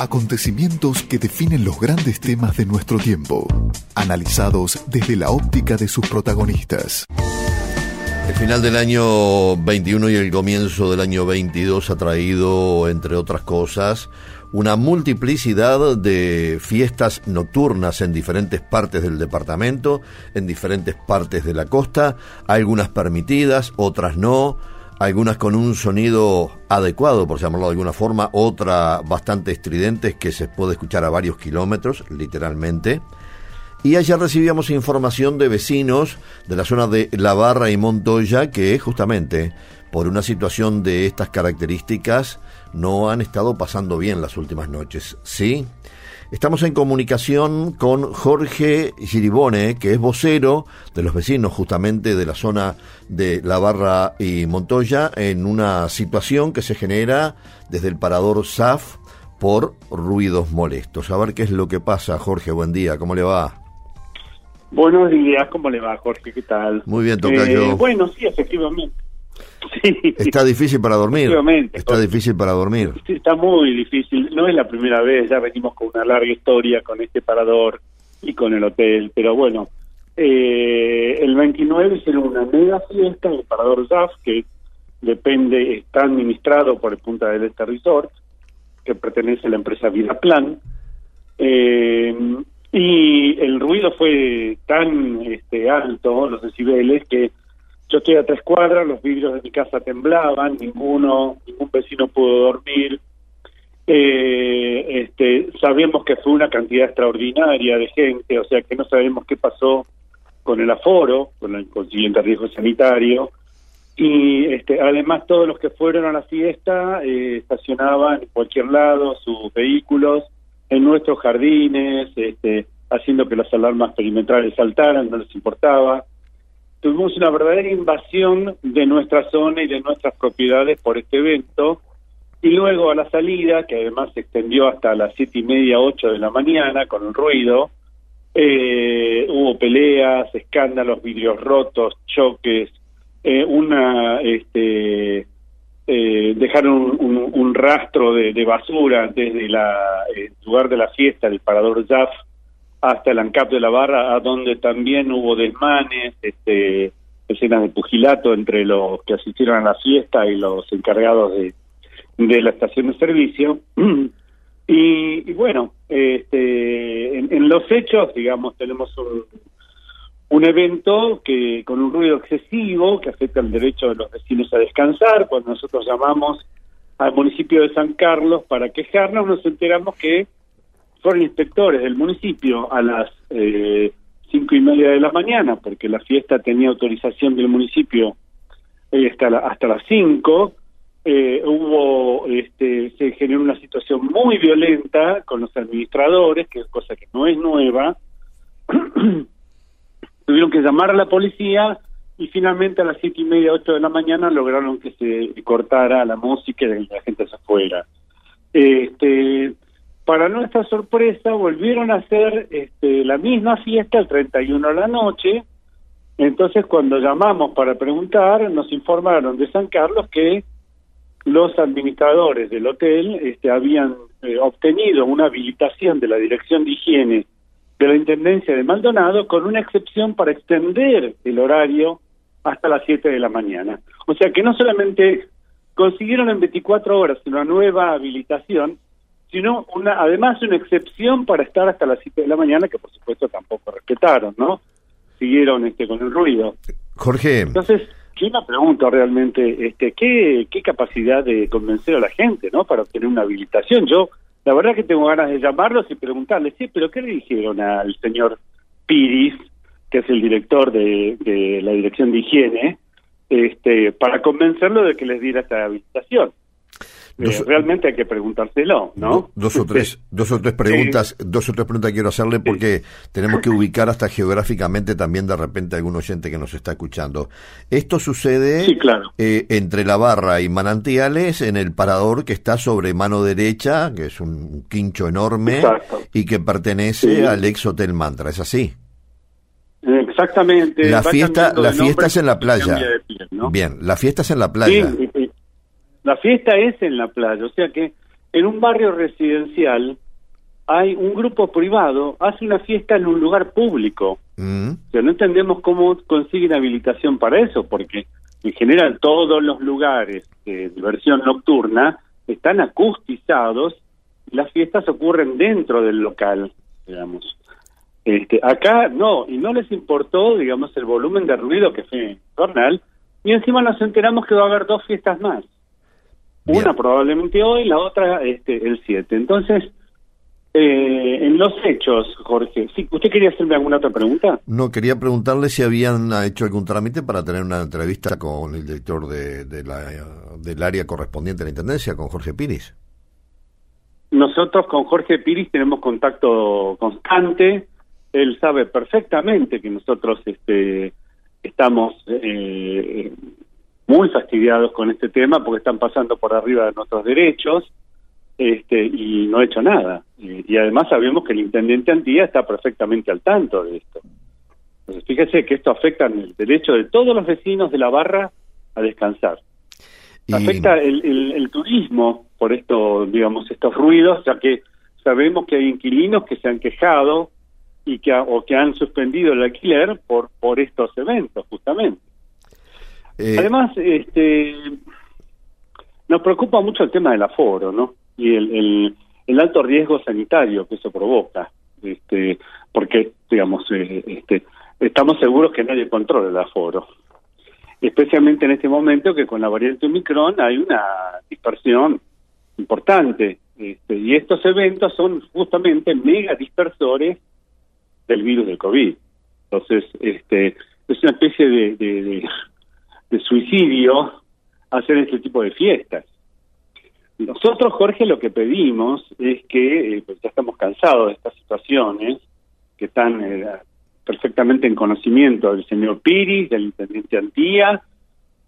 Acontecimientos que definen los grandes temas de nuestro tiempo, analizados desde la óptica de sus protagonistas. El final del año 21 y el comienzo del año 22 ha traído, entre otras cosas, una multiplicidad de fiestas nocturnas en diferentes partes del departamento, en diferentes partes de la costa, algunas permitidas, otras no, algunas con un sonido adecuado, por llamarlo de alguna forma, otra bastante estridente que se puede escuchar a varios kilómetros, literalmente. Y ayer recibíamos información de vecinos de la zona de La Barra y Montoya que justamente por una situación de estas características no han estado pasando bien las últimas noches. ¿Sí? Estamos en comunicación con Jorge Giribone, que es vocero de los vecinos justamente de la zona de La Barra y Montoya, en una situación que se genera desde el parador SAF por ruidos molestos. A ver qué es lo que pasa, Jorge, buen día, ¿cómo le va? Buenos días, ¿cómo le va, Jorge? ¿Qué tal? Muy bien, Tocayo. Eh, bueno, sí, efectivamente. Está difícil para dormir. Está difícil para dormir. Sí, está muy difícil. No es la primera vez, ya venimos con una larga historia con este parador y con el hotel, pero bueno, eh, el 29 hicieron una mega fiesta en el parador ZAF, que depende, está administrado por el Punta del Este Resort, que pertenece a la empresa Vidaplan. Eh, y el ruido fue tan este, alto, los decibeles, que yo estoy a tres cuadras, los vidrios de mi casa temblaban, ninguno, ningún vecino pudo dormir. Eh, este, sabemos que fue una cantidad extraordinaria de gente, o sea que no sabemos qué pasó con el aforo, con el consiguiente riesgo sanitario. Y este, además todos los que fueron a la fiesta eh, estacionaban en cualquier lado sus vehículos en nuestros jardines, este, haciendo que las alarmas perimetrales saltaran, no les importaba tuvimos una verdadera invasión de nuestra zona y de nuestras propiedades por este evento. Y luego a la salida, que además se extendió hasta las siete y media, ocho de la mañana con el ruido, eh, hubo peleas, escándalos, vidrios rotos, choques, eh, una, este, eh, dejaron un, rastro de, basura desde la, el lugar de la fiesta, el parador Jaff, hasta el ANCAP de la Barra, a donde también hubo desmanes, este, escenas de pugilato entre los que asistieron a la fiesta y los encargados de, la estación de servicio. y, bueno, este, en, los hechos, digamos, tenemos un, un evento que con un ruido excesivo que afecta el derecho de los vecinos a descansar. Cuando nosotros llamamos al municipio de San Carlos para quejarnos, nos enteramos que fueron inspectores del municipio a las eh, cinco y media de la mañana, porque la fiesta tenía autorización del municipio eh, hasta, hasta las cinco. Eh, hubo, este, se generó una situación muy violenta con los administradores, que es cosa que no es nueva. Tuvieron que llamar a la policía y finalmente a las siete y media, ocho de la mañana lograron que se cortara la música y la gente se fuera. Este, para nuestra sorpresa, volvieron a hacer este, la misma fiesta el 31 de la noche. Entonces, cuando llamamos para preguntar, nos informaron de San Carlos que los administradores del hotel este, habían eh, obtenido una habilitación de la Dirección de Higiene de la Intendencia de Maldonado con una excepción para extender el horario hasta las 7 de la mañana. O sea que no solamente consiguieron en 24 horas una nueva habilitación, sino una, además una excepción para estar hasta las 7 de la mañana, que por supuesto tampoco respetaron, ¿no? Siguieron este con el ruido. Jorge. Entonces, yo me pregunto realmente, este, ¿qué, qué capacidad de convencer a la gente, ¿no? Para obtener una habilitación. Yo, la verdad que tengo ganas de llamarlos y preguntarles, sí, pero ¿qué le dijeron al señor Piris, que es el director de, de la Dirección de Higiene, este, para convencerlo de que les diera esta habilitación? Eh, realmente hay que preguntárselo, ¿no? Dos o tres, dos o tres preguntas, dos o tres preguntas quiero hacerle porque tenemos que ubicar hasta geográficamente también de repente algún oyente que nos está escuchando. Esto sucede eh, entre la barra y manantiales en el parador que está sobre mano derecha, que es un quincho enorme y que pertenece al ex Hotel Mantra, ¿es así? Exactamente. La fiesta, la fiesta es en la playa. Bien, la fiesta es en la playa. La fiesta es en la playa, o sea que en un barrio residencial hay un grupo privado, hace una fiesta en un lugar público. Mm. O sea, no entendemos cómo consiguen habilitación para eso, porque en general todos los lugares de diversión nocturna están acustizados y las fiestas ocurren dentro del local, digamos. Este, acá no, y no les importó, digamos, el volumen de ruido que fue infernal, y encima nos enteramos que va a haber dos fiestas más. Bien. Una probablemente hoy, la otra este, el 7. Entonces, eh, en los hechos, Jorge, ¿sí, ¿usted quería hacerme alguna otra pregunta? No, quería preguntarle si habían hecho algún trámite para tener una entrevista con el director de, de la, del área correspondiente a la Intendencia, con Jorge Piris. Nosotros con Jorge Piris tenemos contacto constante. Él sabe perfectamente que nosotros este, estamos eh, muy fastidiados con este tema porque están pasando por arriba de nuestros derechos este, y no ha hecho nada. Y, y además sabemos que el intendente Antía está perfectamente al tanto de esto. Entonces, fíjese que esto afecta el derecho de todos los vecinos de la barra a descansar. Y- Afecta el, el- el turismo por esto, digamos, estos ruidos, ya que sabemos que hay inquilinos que se han quejado y que o que han suspendido el alquiler por por estos eventos, justamente. Eh, Además, este, nos preocupa mucho el tema del aforo, ¿no? Y el, el, alto riesgo sanitario que eso provoca, este, porque, digamos, eh, este, estamos seguros que nadie controla el aforo. Especialmente en este momento que con la variante Omicron hay una dispersión importante. Este, y estos eventos son justamente mega dispersores del virus del COVID. Entonces, este, es una especie de, de- de suicidio hacer este tipo de fiestas. Nosotros, Jorge, lo que pedimos es que, eh, pues ya estamos cansados de estas situaciones, que están eh, perfectamente en conocimiento del señor Piris, del intendente Antía,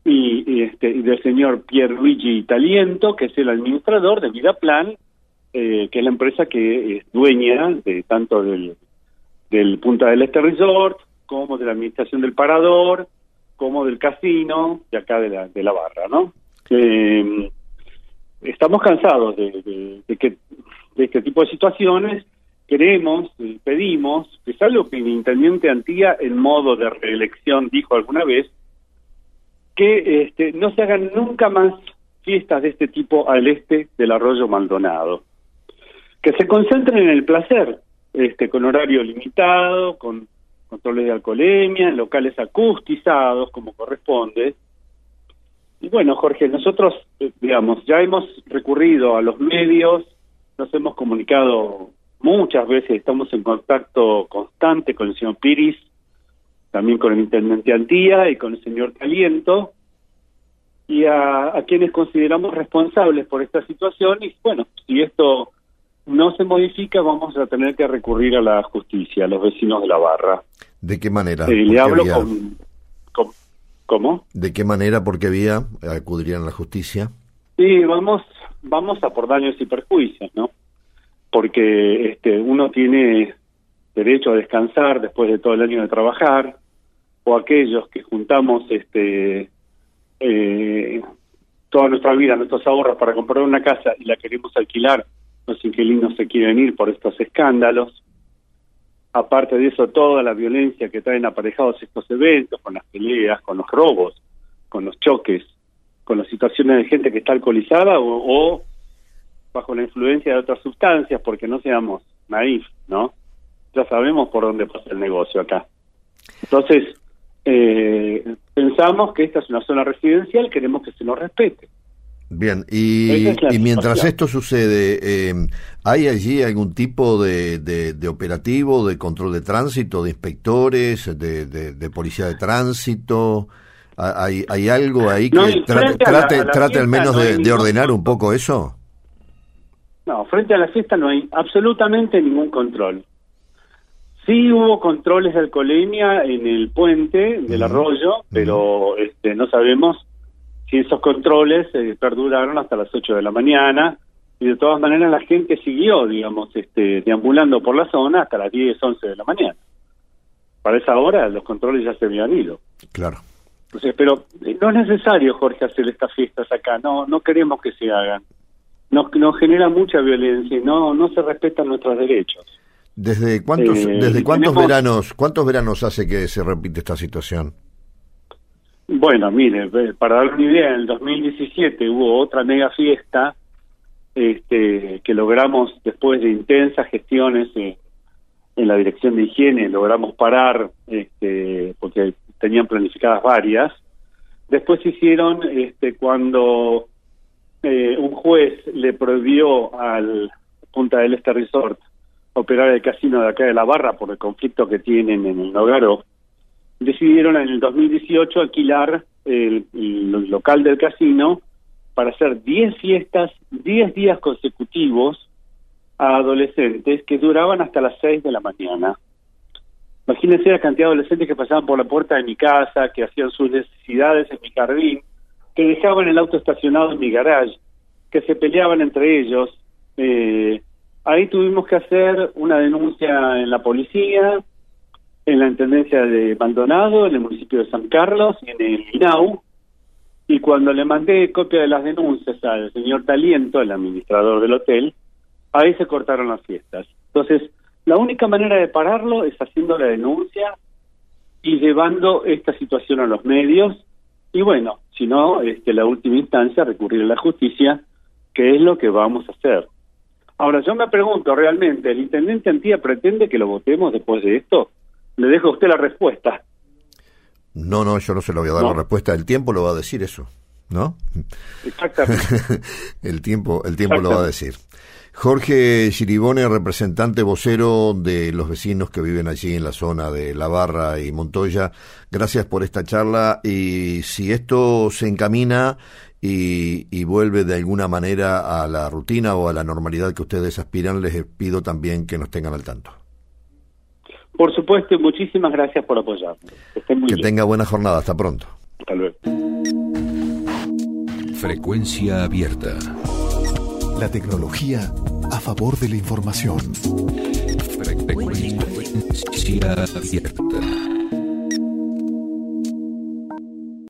y, este, del señor Pierluigi Taliento, que es el administrador de Vida Plan, eh, que es la empresa que es dueña de tanto del, del Punta del Este Resort, como de la administración del Parador, como del casino, de acá de la, de la barra, ¿no? Eh, estamos cansados de, que de este tipo de situaciones queremos y pedimos que es algo que el intendente Antía en modo de reelección dijo alguna vez que este, no se hagan nunca más fiestas de este tipo al este del arroyo Maldonado que se concentren en el placer este con horario limitado con controles de alcoholemia en locales acustizados como corresponde y bueno, Jorge, nosotros, eh, digamos, ya hemos recurrido a los medios, nos hemos comunicado muchas veces, estamos en contacto constante con el señor Piris, también con el intendente Antía y con el señor Caliento, y a, a quienes consideramos responsables por esta situación. Y bueno, si esto no se modifica, vamos a tener que recurrir a la justicia, a los vecinos de la barra. ¿De qué manera? Eh, ¿Por le hablo vía? con, con- ¿Cómo? ¿De qué manera, por qué vía acudirían a la justicia? Sí, vamos, vamos a por daños y perjuicios, ¿no? Porque este, uno tiene derecho a descansar después de todo el año de trabajar, o aquellos que juntamos este, eh, toda nuestra vida, nuestros ahorros para comprar una casa y la queremos alquilar, los inquilinos se quieren ir por estos escándalos. Aparte de eso, toda la violencia que traen aparejados estos eventos, con las peleas, con los robos, con los choques, con las situaciones de gente que está alcoholizada o, bajo la influencia de otras sustancias, porque no seamos naif, ¿no? Ya sabemos por dónde pasa el negocio acá. Entonces, eh, pensamos que esta es una zona residencial, queremos que se nos respete. Bien, y, es mientras esto sucede, eh, ¿hay allí algún tipo de, de, de operativo, de control de tránsito, de inspectores, de, de, policía de tránsito? ¿Ha- ¿Hay, hay algo ahí que No, trate, la- al menos no de, ordenar un poco eso? No, frente a la fiesta no hay absolutamente ningún control. Sí hubo controles de alcoholemia en el puente del arroyo, pero este, no sabemos si esos controles eh, perduraron hasta las 8 de la mañana y de todas maneras la gente siguió, digamos, este, deambulando por la zona hasta las 10, 11 de la mañana. Para esa hora los controles ya se habían ido. Claro. Entonces, pero eh, no es necesario, Jorge, hacer estas fiestas acá. No, no queremos que se hagan. nos, nos genera mucha violencia y no, no se respetan nuestros derechos. ¿Desde cuántos, Eh, desde cuántos tenemos- veranos, cuántos veranos hace que se repite esta situación? Bueno, mire, para dar una idea, en el 2017 hubo otra mega fiesta este, que logramos después de intensas gestiones eh, en la dirección de higiene, logramos parar este, porque tenían planificadas varias. Después hicieron este, cuando eh, un juez le prohibió al Punta del Este Resort operar el casino de acá de la Barra por el conflicto que tienen en el Nogaro, decidieron en el 2018 alquilar el, local del casino para hacer 10 fiestas, 10 días consecutivos a adolescentes que duraban hasta las 6 de la mañana. Imagínense la cantidad de adolescentes que pasaban por la puerta de mi casa, que hacían sus necesidades en mi jardín, que dejaban el auto estacionado en mi garage, que se peleaban entre ellos. Eh, ahí tuvimos que hacer una denuncia en la policía, en la Intendencia de Maldonado, en el municipio de San Carlos en el INAU. Y cuando le mandé copia de las denuncias al señor Taliento, el administrador del hotel, ahí se cortaron las fiestas. Entonces, la única manera de pararlo es haciendo la denuncia y llevando esta situación a los medios. Y bueno, si no, este, la última instancia, recurrir a la justicia, que es lo que vamos a hacer. Ahora, yo me pregunto realmente, ¿el intendente Antía pretende que lo votemos después de esto? Le dejo a usted la respuesta. No, no, yo no se lo voy a dar No. la respuesta. El tiempo lo va a decir eso, ¿no? Exactamente. el tiempo, el tiempo lo va a decir. Jorge Giribone, representante vocero de los vecinos que viven allí en la zona de La Barra y Montoya, gracias por esta charla y si esto se encamina y, y vuelve de alguna manera a la rutina o a la normalidad que ustedes aspiran, les pido también que nos tengan al tanto. Por supuesto, y muchísimas gracias por apoyarme. Que estén muy Que bien. tenga buena jornada, hasta pronto. Hasta luego. Frecuencia abierta. La tecnología a favor de la información. Frecuencia abierta.